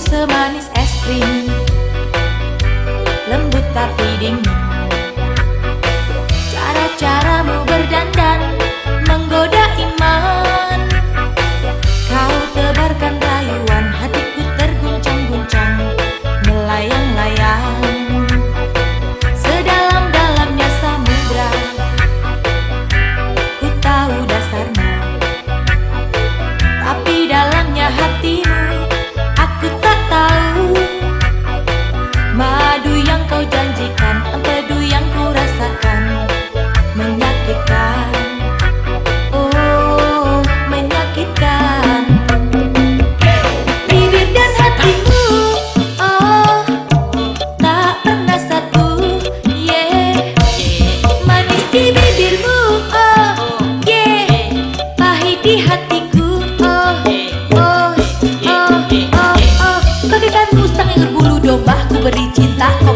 semanis es krim. Lembut tapi dingin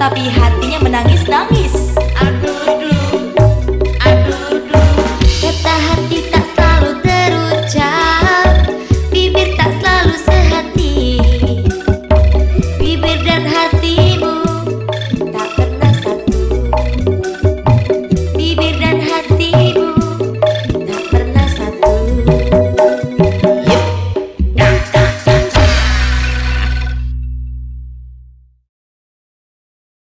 tetapi hatinya menangis nangis